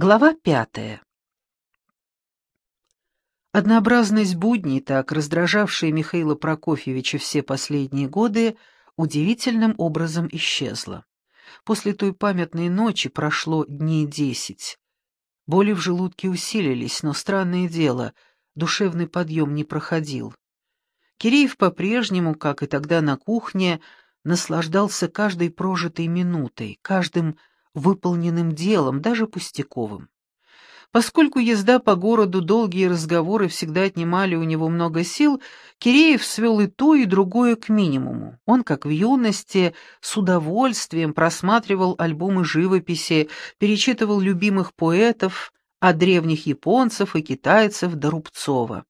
Глава пятая. Однообразность будней, так раздражавшая Михаила Прокофьевича все последние годы, удивительным образом исчезла. После той памятной ночи прошло дней десять. Боли в желудке усилились, но странное дело, душевный подъем не проходил. Киреев по-прежнему, как и тогда на кухне, наслаждался каждой прожитой минутой, каждым выполненным делом, даже пустяковым. Поскольку езда по городу, долгие разговоры всегда отнимали у него много сил, Киреев свел и то, и другое к минимуму. Он, как в юности, с удовольствием просматривал альбомы живописи, перечитывал любимых поэтов, от древних японцев и китайцев до Рубцова.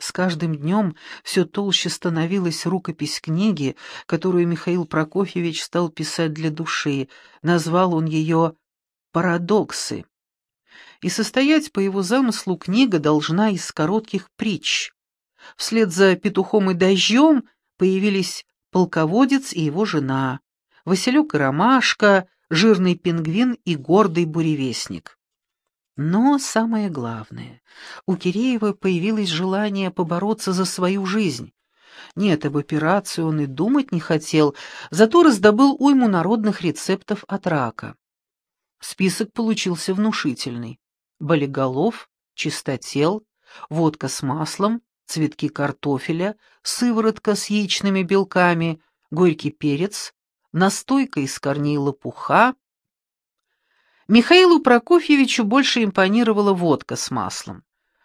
С каждым днем все толще становилась рукопись книги, которую Михаил Прокофьевич стал писать для души. Назвал он ее «Парадоксы». И состоять, по его замыслу, книга должна из коротких притч. Вслед за «Петухом и дождем» появились «Полководец и его жена», «Василек и ромашка», «Жирный пингвин» и «Гордый буревестник». Но самое главное, у Киреева появилось желание побороться за свою жизнь. Нет, об операции он и думать не хотел, зато раздобыл уйму народных рецептов от рака. Список получился внушительный. Болиголов, чистотел, водка с маслом, цветки картофеля, сыворотка с яичными белками, горький перец, настойка из корней лопуха, Михаилу Прокофьевичу больше импонировала водка с маслом.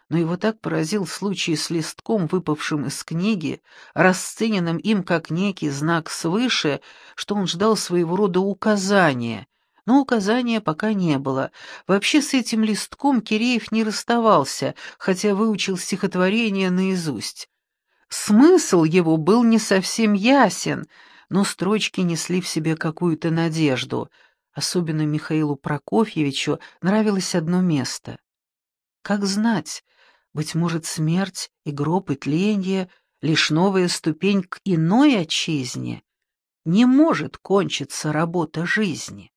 Но его так поразил случай с листком, выпавшим из книги, расцененным им как некий знак свыше, что он ждал своего рода указания. Но указания пока не было. Вообще с этим листком Киреев не расставался, хотя выучил стихотворение наизусть. Смысл его был не совсем ясен, но строчки несли в себе какую-то надежду — Особенно Михаилу Прокофьевичу нравилось одно место. Как знать, быть может, смерть и гроб и тленье — лишь новая ступень к иной отчизне. Не может кончиться работа жизни.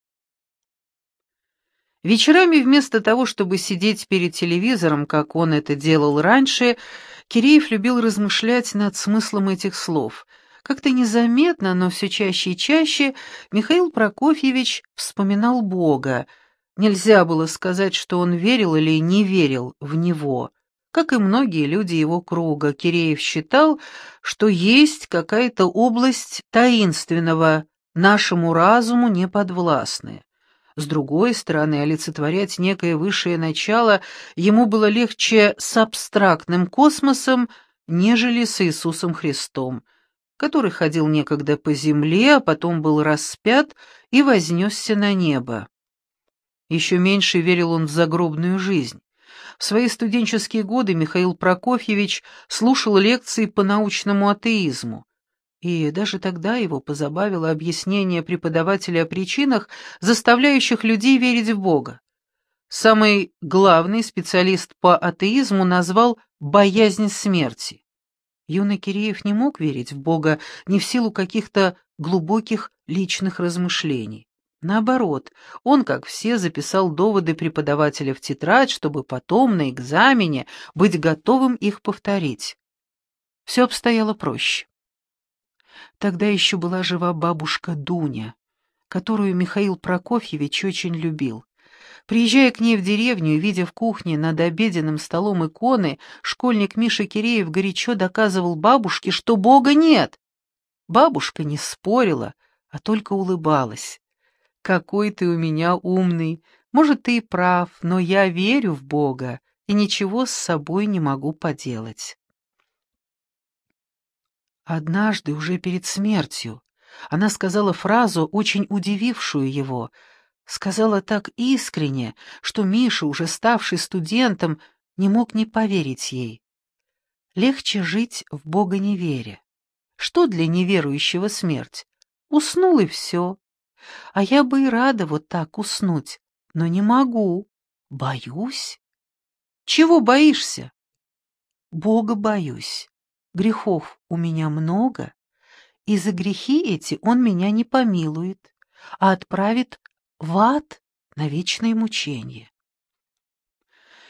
Вечерами вместо того, чтобы сидеть перед телевизором, как он это делал раньше, Киреев любил размышлять над смыслом этих слов — как-то незаметно, но все чаще и чаще Михаил Прокофьевич вспоминал Бога. Нельзя было сказать, что он верил или не верил в Него. Как и многие люди его круга, Киреев считал, что есть какая-то область таинственного, нашему разуму неподвластная. С другой стороны, олицетворять некое высшее начало ему было легче с абстрактным космосом, нежели с Иисусом Христом — который ходил некогда по земле, а потом был распят и вознесся на небо. Еще меньше верил он в загробную жизнь. В свои студенческие годы Михаил Прокофьевич слушал лекции по научному атеизму, и даже тогда его позабавило объяснение преподавателя о причинах, заставляющих людей верить в Бога. Самый главный специалист по атеизму назвал «боязнь смерти». Юный Киреев не мог верить в Бога не в силу каких-то глубоких личных размышлений. Наоборот, он, как все, записал доводы преподавателя в тетрадь, чтобы потом на экзамене быть готовым их повторить. Все обстояло проще. Тогда еще была жива бабушка Дуня, которую Михаил Прокофьевич очень любил. Приезжая к ней в деревню и видя в кухне над обеденным столом иконы, школьник Миша Киреев горячо доказывал бабушке, что Бога нет. Бабушка не спорила, а только улыбалась. «Какой ты у меня умный! Может, ты и прав, но я верю в Бога и ничего с собой не могу поделать». Однажды, уже перед смертью, она сказала фразу, очень удивившую его — Сказала так искренне, что Миша, уже ставший студентом, не мог не поверить ей. Легче жить в Бога не веря. Что для неверующего смерть? Уснул и все. А я бы и рада вот так уснуть, но не могу. Боюсь. Чего боишься? Бога боюсь. Грехов у меня много, и за грехи эти он меня не помилует, а отправит в ад на вечное мучение.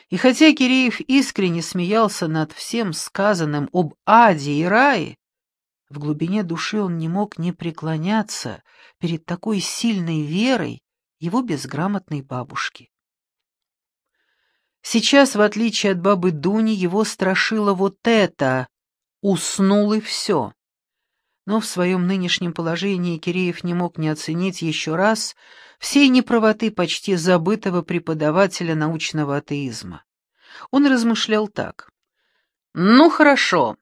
И хотя Киреев искренне смеялся над всем сказанным об аде и рае, в глубине души он не мог не преклоняться перед такой сильной верой его безграмотной бабушки. Сейчас, в отличие от бабы Дуни, его страшило вот это — уснул и все. Но в своем нынешнем положении Киреев не мог не оценить еще раз всей неправоты почти забытого преподавателя научного атеизма. Он размышлял так. «Ну хорошо,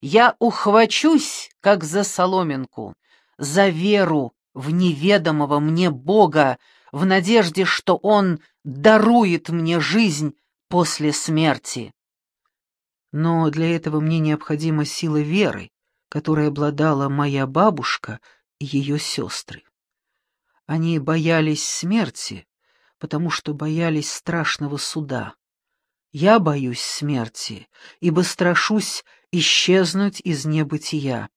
я ухвачусь, как за соломинку, за веру в неведомого мне Бога, в надежде, что Он дарует мне жизнь после смерти. Но для этого мне необходима сила веры, которой обладала моя бабушка и ее сестры. Они боялись смерти, потому что боялись страшного суда. Я боюсь смерти, ибо страшусь исчезнуть из небытия.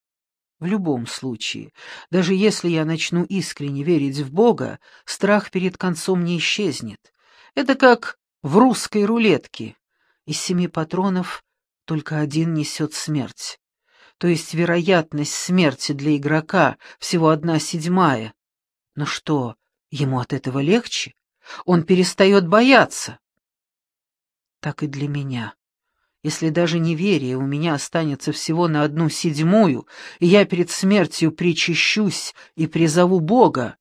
В любом случае, даже если я начну искренне верить в Бога, страх перед концом не исчезнет. Это как в русской рулетке. Из семи патронов только один несет смерть. То есть вероятность смерти для игрока всего одна седьмая. Но что, ему от этого легче? Он перестает бояться. Так и для меня. Если даже неверие у меня останется всего на одну седьмую, и я перед смертью причащусь и призову Бога,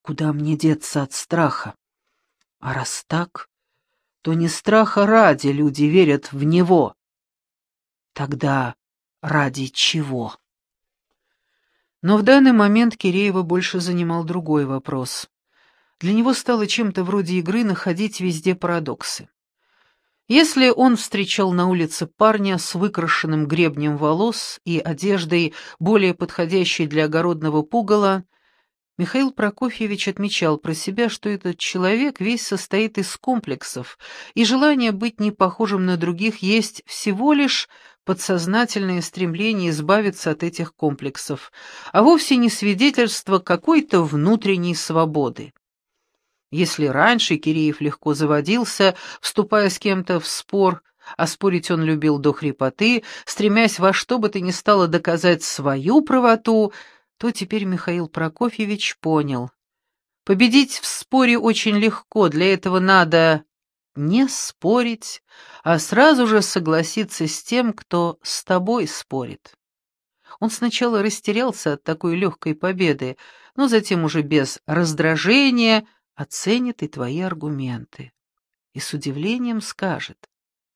куда мне деться от страха? А раз так, то не страха ради люди верят в Него. Тогда ради чего? Но в данный момент Киреева больше занимал другой вопрос. Для него стало чем-то вроде игры находить везде парадоксы. Если он встречал на улице парня с выкрашенным гребнем волос и одеждой, более подходящей для огородного пугала, Михаил Прокофьевич отмечал про себя, что этот человек весь состоит из комплексов, и желание быть не похожим на других есть всего лишь подсознательное стремление избавиться от этих комплексов, а вовсе не свидетельство какой-то внутренней свободы. Если раньше Киреев легко заводился, вступая с кем-то в спор, а спорить он любил до хрипоты, стремясь во что бы то ни стало доказать свою правоту, то теперь Михаил Прокофьевич понял. Победить в споре очень легко, для этого надо не спорить, а сразу же согласиться с тем, кто с тобой спорит. Он сначала растерялся от такой легкой победы, но затем уже без раздражения оценит и твои аргументы. И с удивлением скажет,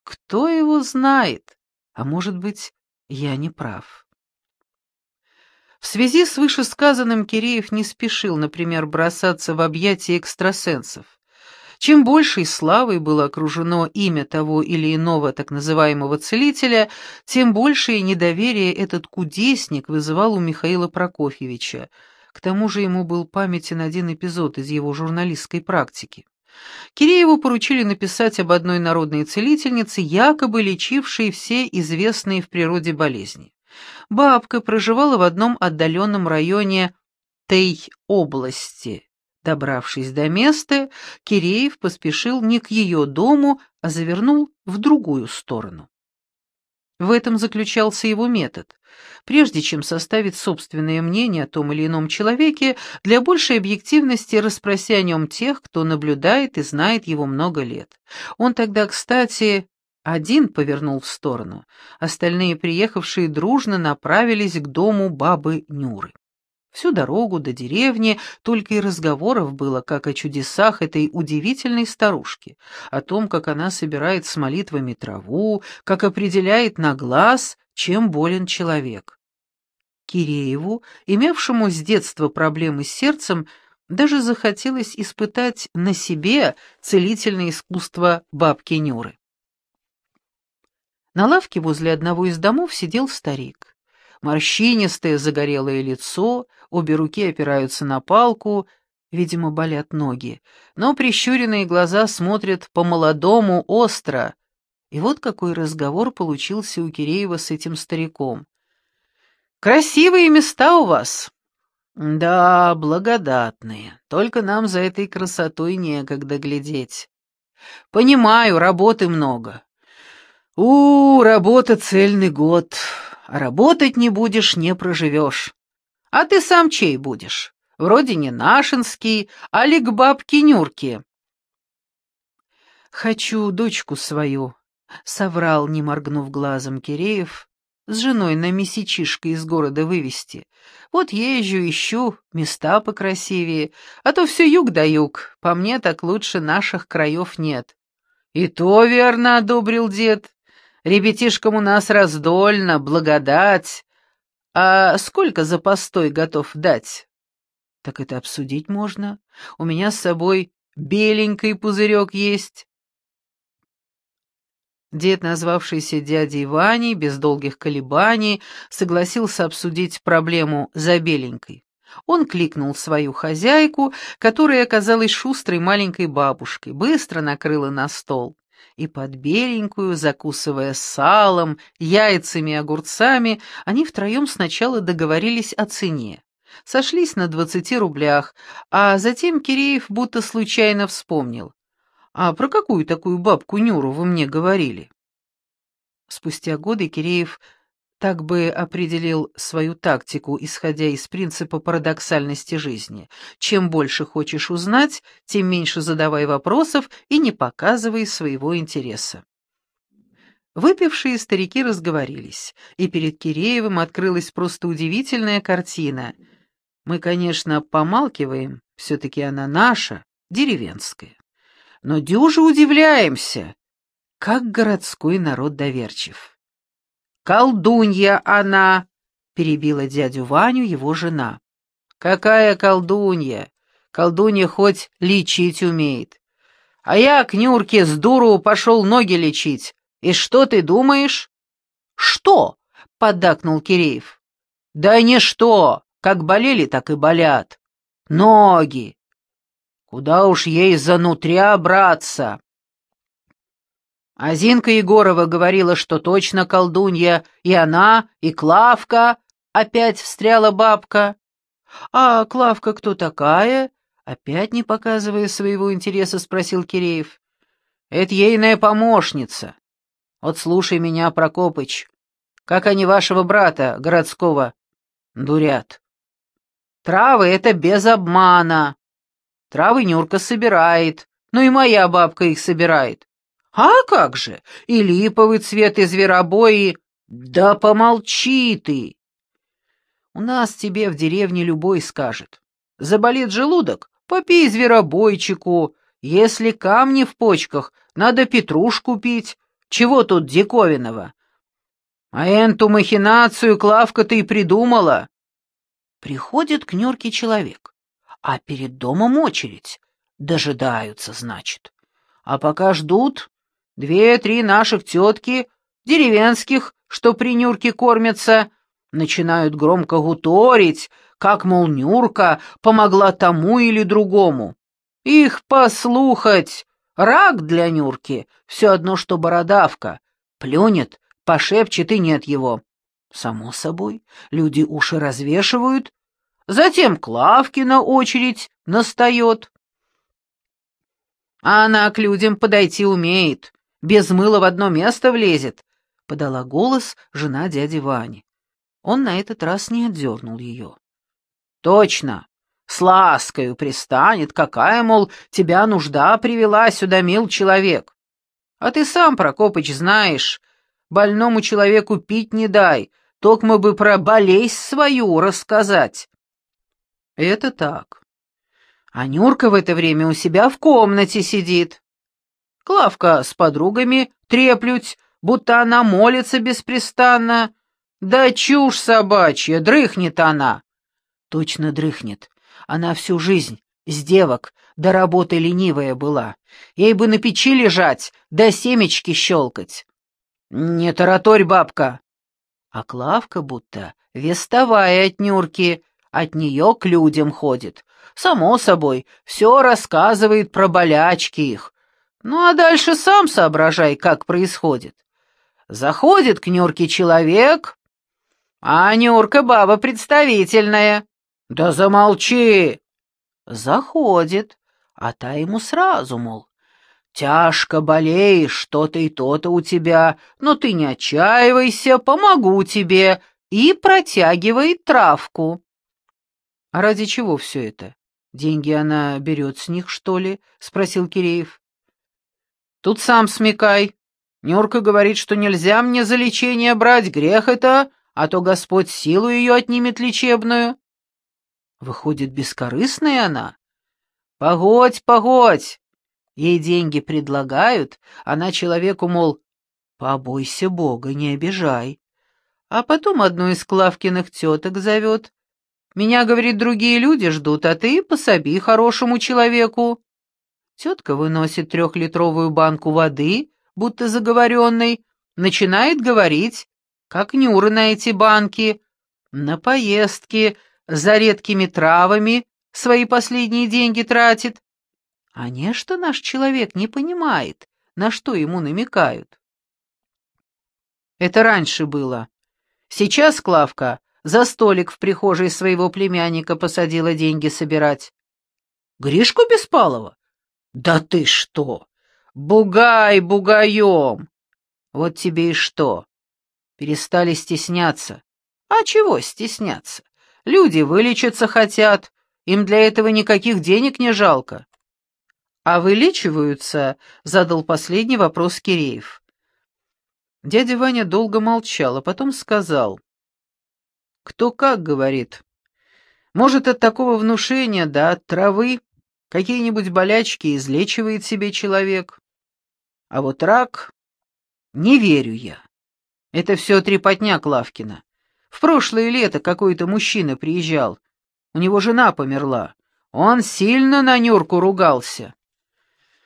кто его знает, а может быть, я не прав. В связи с вышесказанным Киреев не спешил, например, бросаться в объятия экстрасенсов. Чем большей славой было окружено имя того или иного так называемого целителя, тем большее недоверие этот кудесник вызывал у Михаила Прокофьевича, к тому же ему был памятен один эпизод из его журналистской практики. Кирееву поручили написать об одной народной целительнице, якобы лечившей все известные в природе болезни. Бабка проживала в одном отдаленном районе Тей-области. Добравшись до места, Киреев поспешил не к ее дому, а завернул в другую сторону. В этом заключался его метод. Прежде чем составить собственное мнение о том или ином человеке, для большей объективности расспроси о нем тех, кто наблюдает и знает его много лет. Он тогда, кстати, один повернул в сторону, остальные приехавшие дружно направились к дому бабы Нюры. Всю дорогу до деревни только и разговоров было, как о чудесах этой удивительной старушки, о том, как она собирает с молитвами траву, как определяет на глаз, чем болен человек. Кирееву, имевшему с детства проблемы с сердцем, даже захотелось испытать на себе целительное искусство бабки Нюры. На лавке возле одного из домов сидел старик. Морщинистое загорелое лицо, обе руки опираются на палку, видимо, болят ноги, но прищуренные глаза смотрят по-молодому остро. И вот какой разговор получился у Киреева с этим стариком. «Красивые места у вас!» Да, благодатные. Только нам за этой красотой некогда глядеть. Понимаю, работы много. У, работа цельный год. А работать не будешь, не проживешь. А ты сам чей будешь? Вроде не нашинский, а ли к бабке Нюрке. Хочу дочку свою, — соврал, не моргнув глазом Киреев, с женой на месячишко из города вывести. Вот езжу, ищу, места покрасивее, а то все юг да юг, по мне так лучше наших краев нет. И то верно одобрил дед. Ребятишкам у нас раздольно, благодать. А сколько за постой готов дать? Так это обсудить можно. У меня с собой беленький пузырек есть. Дед, назвавшийся дядей Ваней, без долгих колебаний, согласился обсудить проблему за беленькой. Он кликнул свою хозяйку, которая оказалась шустрой маленькой бабушкой, быстро накрыла на стол. И под беленькую, закусывая салом, яйцами и огурцами, они втроем сначала договорились о цене. Сошлись на двадцати рублях, а затем Киреев будто случайно вспомнил. «А про какую такую бабку Нюру вы мне говорили?» Спустя годы Киреев так бы определил свою тактику, исходя из принципа парадоксальности жизни. Чем больше хочешь узнать, тем меньше задавай вопросов и не показывай своего интереса. Выпившие старики разговорились, и перед Киреевым открылась просто удивительная картина. Мы, конечно, помалкиваем, все-таки она наша, деревенская но дюже удивляемся, как городской народ доверчив. «Колдунья она!» — перебила дядю Ваню его жена. «Какая колдунья? Колдунья хоть лечить умеет. А я к Нюрке с дуру пошел ноги лечить. И что ты думаешь?» «Что?» — поддакнул Киреев. «Да не что, как болели, так и болят. Ноги. Куда уж ей занутря браться? А Зинка Егорова говорила, что точно колдунья, и она, и Клавка, опять встряла бабка. А Клавка кто такая? Опять не показывая своего интереса, спросил Киреев. Это ейная помощница. Вот слушай меня, Прокопыч, как они вашего брата городского дурят. Травы — это без обмана. Травы Нюрка собирает, ну и моя бабка их собирает. А как же, и липовый цвет, и зверобои... Да помолчи ты! У нас тебе в деревне любой скажет. Заболит желудок, попей зверобойчику. Если камни в почках, надо петрушку пить. Чего тут диковинного? А энту махинацию Клавка ты и придумала. Приходит к Нюрке человек а перед домом очередь. Дожидаются, значит. А пока ждут, две-три наших тетки, деревенских, что при Нюрке кормятся, начинают громко гуторить, как, мол, Нюрка помогла тому или другому. Их послухать! Рак для Нюрки, все одно, что бородавка. Плюнет, пошепчет, и нет его. Само собой, люди уши развешивают, Затем Клавкина очередь настает. А она к людям подойти умеет, без мыла в одно место влезет, — подала голос жена дяди Вани. Он на этот раз не отдернул ее. «Точно, с ласкою пристанет, какая, мол, тебя нужда привела сюда, мил человек. А ты сам, Прокопыч, знаешь, больному человеку пить не дай, только бы про болезнь свою рассказать. Это так. А Нюрка в это время у себя в комнате сидит. Клавка с подругами треплють, будто она молится беспрестанно. Да чушь собачья, дрыхнет она. Точно дрыхнет. Она всю жизнь с девок до работы ленивая была. Ей бы на печи лежать, да семечки щелкать. Не тараторь, бабка. А Клавка будто вестовая от Нюрки, от нее к людям ходит. Само собой, все рассказывает про болячки их. Ну а дальше сам соображай, как происходит. Заходит к Нюрке человек, а Нюрка баба представительная. «Да замолчи!» Заходит, а та ему сразу, мол, «Тяжко болеешь, что-то и то-то у тебя, но ты не отчаивайся, помогу тебе», и протягивает травку. «А ради чего все это? Деньги она берет с них, что ли?» — спросил Киреев. «Тут сам смекай. Нюрка говорит, что нельзя мне за лечение брать, грех это, а то Господь силу ее отнимет лечебную». «Выходит, бескорыстная она?» «Погодь, погодь!» Ей деньги предлагают, она человеку, мол, «Побойся Бога, не обижай». А потом одну из Клавкиных теток зовет. «Меня, — говорит, — другие люди ждут, а ты пособи хорошему человеку». Тетка выносит трехлитровую банку воды, будто заговоренной, начинает говорить, как Нюра на эти банки, на поездки, за редкими травами свои последние деньги тратит. А не что наш человек не понимает, на что ему намекают. Это раньше было. Сейчас Клавка за столик в прихожей своего племянника посадила деньги собирать. Гришку Беспалова? Да ты что! Бугай бугаем! Вот тебе и что. Перестали стесняться. А чего стесняться? Люди вылечиться хотят, им для этого никаких денег не жалко. «А вылечиваются?» — задал последний вопрос Киреев. Дядя Ваня долго молчал, а потом сказал. «Кто как, — говорит. Может, от такого внушения, да от травы, какие-нибудь болячки излечивает себе человек. А вот рак... Не верю я. Это все трепотня Клавкина. В прошлое лето какой-то мужчина приезжал. У него жена померла. Он сильно на Нюрку ругался.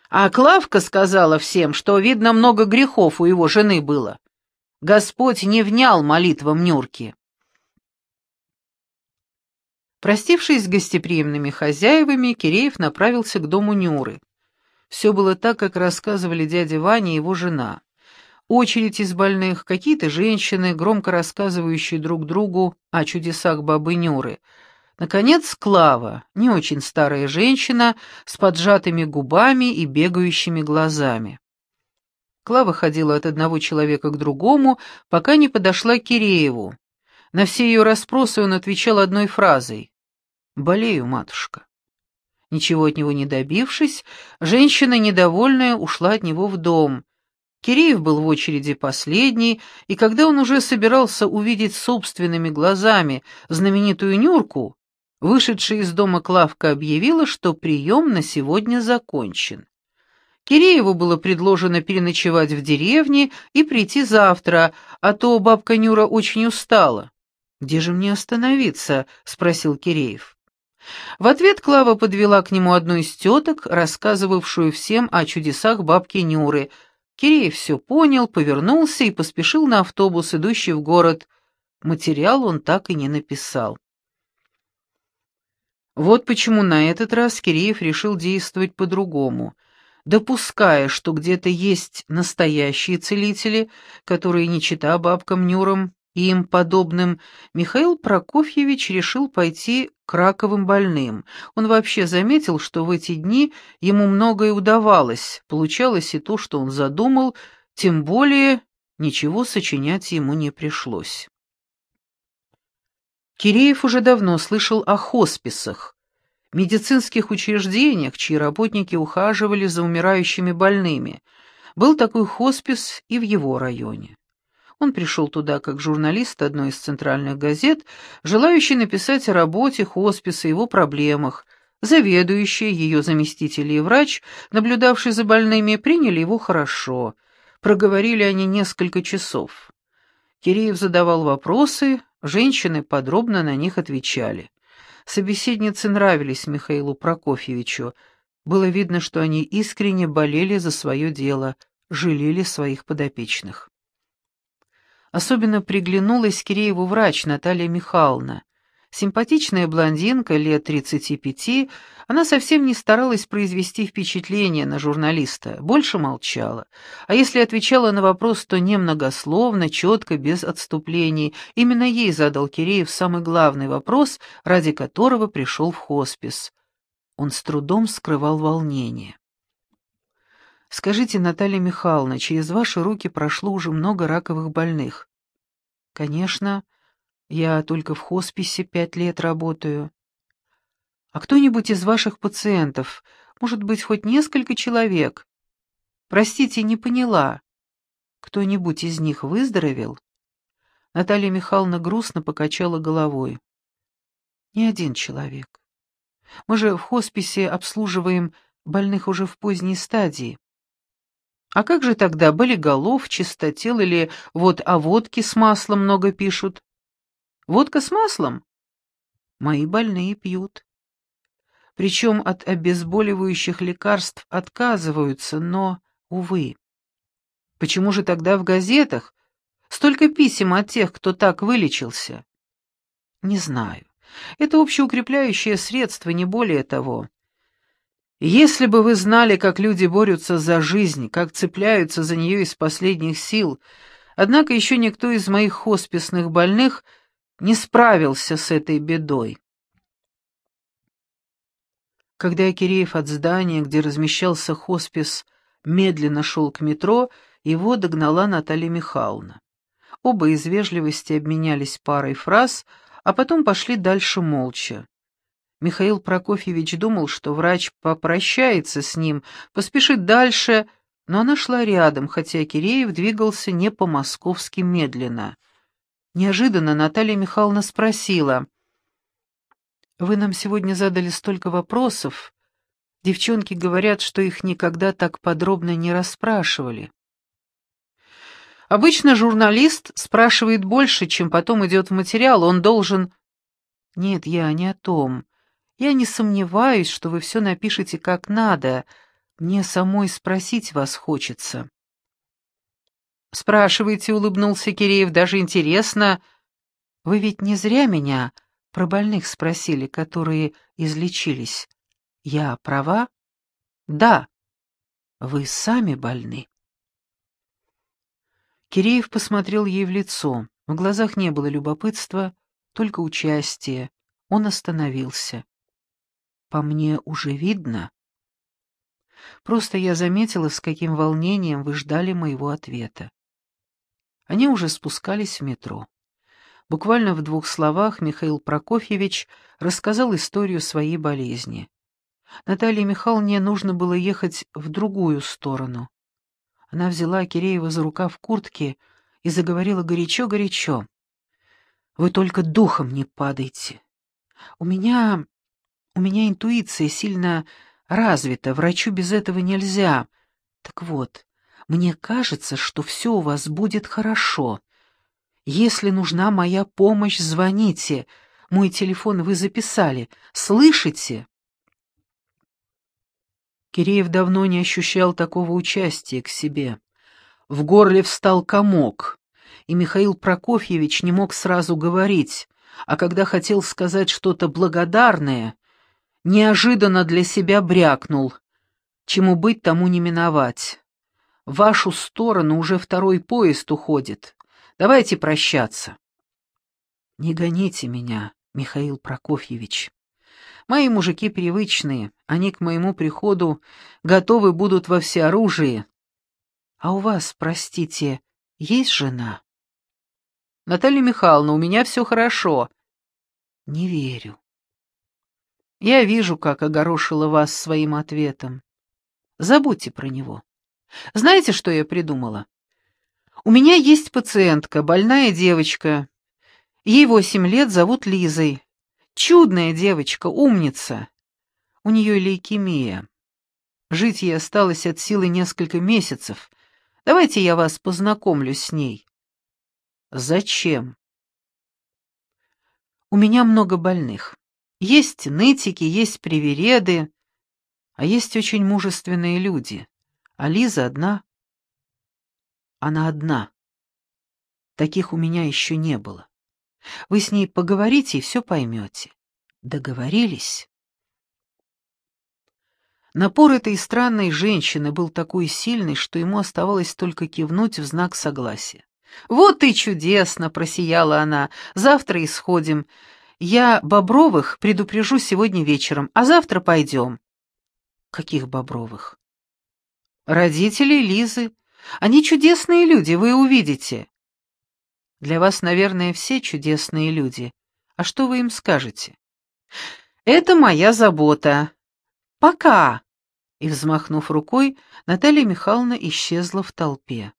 А Клавка сказала всем, что, видно, много грехов у его жены было. Господь не внял молитвам Нюрки. Простившись с гостеприимными хозяевами, Киреев направился к дому Нюры. Все было так, как рассказывали дядя Ваня и его жена. Очередь из больных, какие-то женщины, громко рассказывающие друг другу о чудесах бабы Нюры — Наконец, Клава, не очень старая женщина, с поджатыми губами и бегающими глазами. Клава ходила от одного человека к другому, пока не подошла к Кирееву. На все ее расспросы он отвечал одной фразой «Болею, матушка». Ничего от него не добившись, женщина, недовольная, ушла от него в дом. Киреев был в очереди последний, и когда он уже собирался увидеть собственными глазами знаменитую Нюрку, Вышедшая из дома Клавка объявила, что прием на сегодня закончен. Кирееву было предложено переночевать в деревне и прийти завтра, а то бабка Нюра очень устала. «Где же мне остановиться?» — спросил Киреев. В ответ Клава подвела к нему одну из теток, рассказывавшую всем о чудесах бабки Нюры. Киреев все понял, повернулся и поспешил на автобус, идущий в город. Материал он так и не написал. Вот почему на этот раз Киреев решил действовать по-другому, допуская, что где-то есть настоящие целители, которые не чита бабкам Нюрам и им подобным, Михаил Прокофьевич решил пойти к раковым больным. Он вообще заметил, что в эти дни ему многое удавалось, получалось и то, что он задумал, тем более ничего сочинять ему не пришлось. Киреев уже давно слышал о хосписах, медицинских учреждениях, чьи работники ухаживали за умирающими больными. Был такой хоспис и в его районе. Он пришел туда как журналист одной из центральных газет, желающий написать о работе хосписа и его проблемах. Заведующий, ее заместитель и врач, наблюдавший за больными, приняли его хорошо. Проговорили они несколько часов. Киреев задавал вопросы, Женщины подробно на них отвечали. Собеседницы нравились Михаилу Прокофьевичу. Было видно, что они искренне болели за свое дело, жалели своих подопечных. Особенно приглянулась Кирееву врач Наталья Михайловна. Симпатичная блондинка лет 35, она совсем не старалась произвести впечатление на журналиста, больше молчала. А если отвечала на вопрос, то немногословно, четко, без отступлений. Именно ей задал Киреев самый главный вопрос, ради которого пришел в хоспис. Он с трудом скрывал волнение. «Скажите, Наталья Михайловна, через ваши руки прошло уже много раковых больных?» «Конечно». Я только в хосписе пять лет работаю. А кто-нибудь из ваших пациентов, может быть, хоть несколько человек? Простите, не поняла. Кто-нибудь из них выздоровел? Наталья Михайловна грустно покачала головой. Ни один человек. Мы же в хосписе обслуживаем больных уже в поздней стадии. А как же тогда болиголов, чистотел или вот о водке с маслом много пишут? Водка с маслом? Мои больные пьют. Причем от обезболивающих лекарств отказываются, но, увы. Почему же тогда в газетах столько писем от тех, кто так вылечился? Не знаю. Это общеукрепляющее средство, не более того. Если бы вы знали, как люди борются за жизнь, как цепляются за нее из последних сил, однако еще никто из моих хосписных больных — не справился с этой бедой. Когда Киреев от здания, где размещался хоспис, медленно шел к метро, его догнала Наталья Михайловна. Оба из вежливости обменялись парой фраз, а потом пошли дальше молча. Михаил Прокофьевич думал, что врач попрощается с ним, поспешит дальше, но она шла рядом, хотя Киреев двигался не по-московски медленно — Неожиданно Наталья Михайловна спросила. «Вы нам сегодня задали столько вопросов. Девчонки говорят, что их никогда так подробно не расспрашивали». Обычно журналист спрашивает больше, чем потом идет в материал. Он должен... Нет, я не о том. Я не сомневаюсь, что вы все напишете как надо. Мне самой спросить вас хочется. «Спрашивайте», — улыбнулся Киреев, — «даже интересно. Вы ведь не зря меня про больных спросили, которые излечились. Я права?» «Да. Вы сами больны». Киреев посмотрел ей в лицо. В глазах не было любопытства, только участие. Он остановился. «По мне уже видно?» Просто я заметила, с каким волнением вы ждали моего ответа. Они уже спускались в метро. Буквально в двух словах Михаил Прокофьевич рассказал историю своей болезни. Наталье Михайловне нужно было ехать в другую сторону. Она взяла Киреева за рукав куртки и заговорила горячо-горячо. «Вы только духом не падайте. У меня... у меня интуиция сильно развита, врачу без этого нельзя. Так вот, мне кажется, что все у вас будет хорошо. Если нужна моя помощь, звоните. Мой телефон вы записали. Слышите?» Киреев давно не ощущал такого участия к себе. В горле встал комок, и Михаил Прокофьевич не мог сразу говорить, а когда хотел сказать что-то благодарное, неожиданно для себя брякнул. Чему быть, тому не миновать. В вашу сторону уже второй поезд уходит. Давайте прощаться. Не гоните меня, Михаил Прокофьевич. Мои мужики привычные, они к моему приходу готовы будут во всеоружии. А у вас, простите, есть жена? Наталья Михайловна, у меня все хорошо. Не верю. Я вижу, как огорошила вас своим ответом. Забудьте про него. Знаете, что я придумала? У меня есть пациентка, больная девочка. Ей восемь лет, зовут Лизой. Чудная девочка, умница. У нее лейкемия. Жить ей осталось от силы несколько месяцев. Давайте я вас познакомлю с ней. Зачем? У меня много больных. Есть нытики, есть привереды, а есть очень мужественные люди. А Лиза одна. Она одна. Таких у меня еще не было. Вы с ней поговорите и все поймете. Договорились?» Напор этой странной женщины был такой сильный, что ему оставалось только кивнуть в знак согласия. «Вот и чудесно!» — просияла она. «Завтра исходим. Я Бобровых предупрежу сегодня вечером, а завтра пойдем». «Каких Бобровых?» «Родителей Лизы. Они чудесные люди, вы увидите». «Для вас, наверное, все чудесные люди. А что вы им скажете?» «Это моя забота. Пока!» И, взмахнув рукой, Наталья Михайловна исчезла в толпе.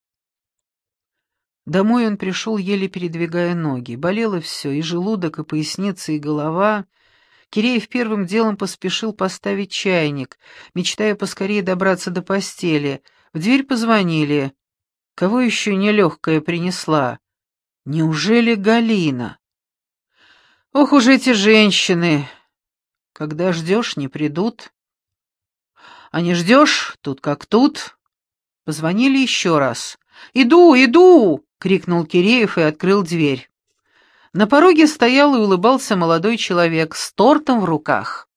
Домой он пришел, еле передвигая ноги. Болело все, и желудок, и поясница, и голова. Киреев первым делом поспешил поставить чайник, мечтая поскорее добраться до постели. В дверь позвонили. Кого еще нелегкая принесла? Неужели Галина? Ох уж эти женщины! Когда ждешь, не придут. А не ждешь, тут как тут. Позвонили еще раз. «Иду, иду!» — крикнул Киреев и открыл дверь. На пороге стоял и улыбался молодой человек с тортом в руках.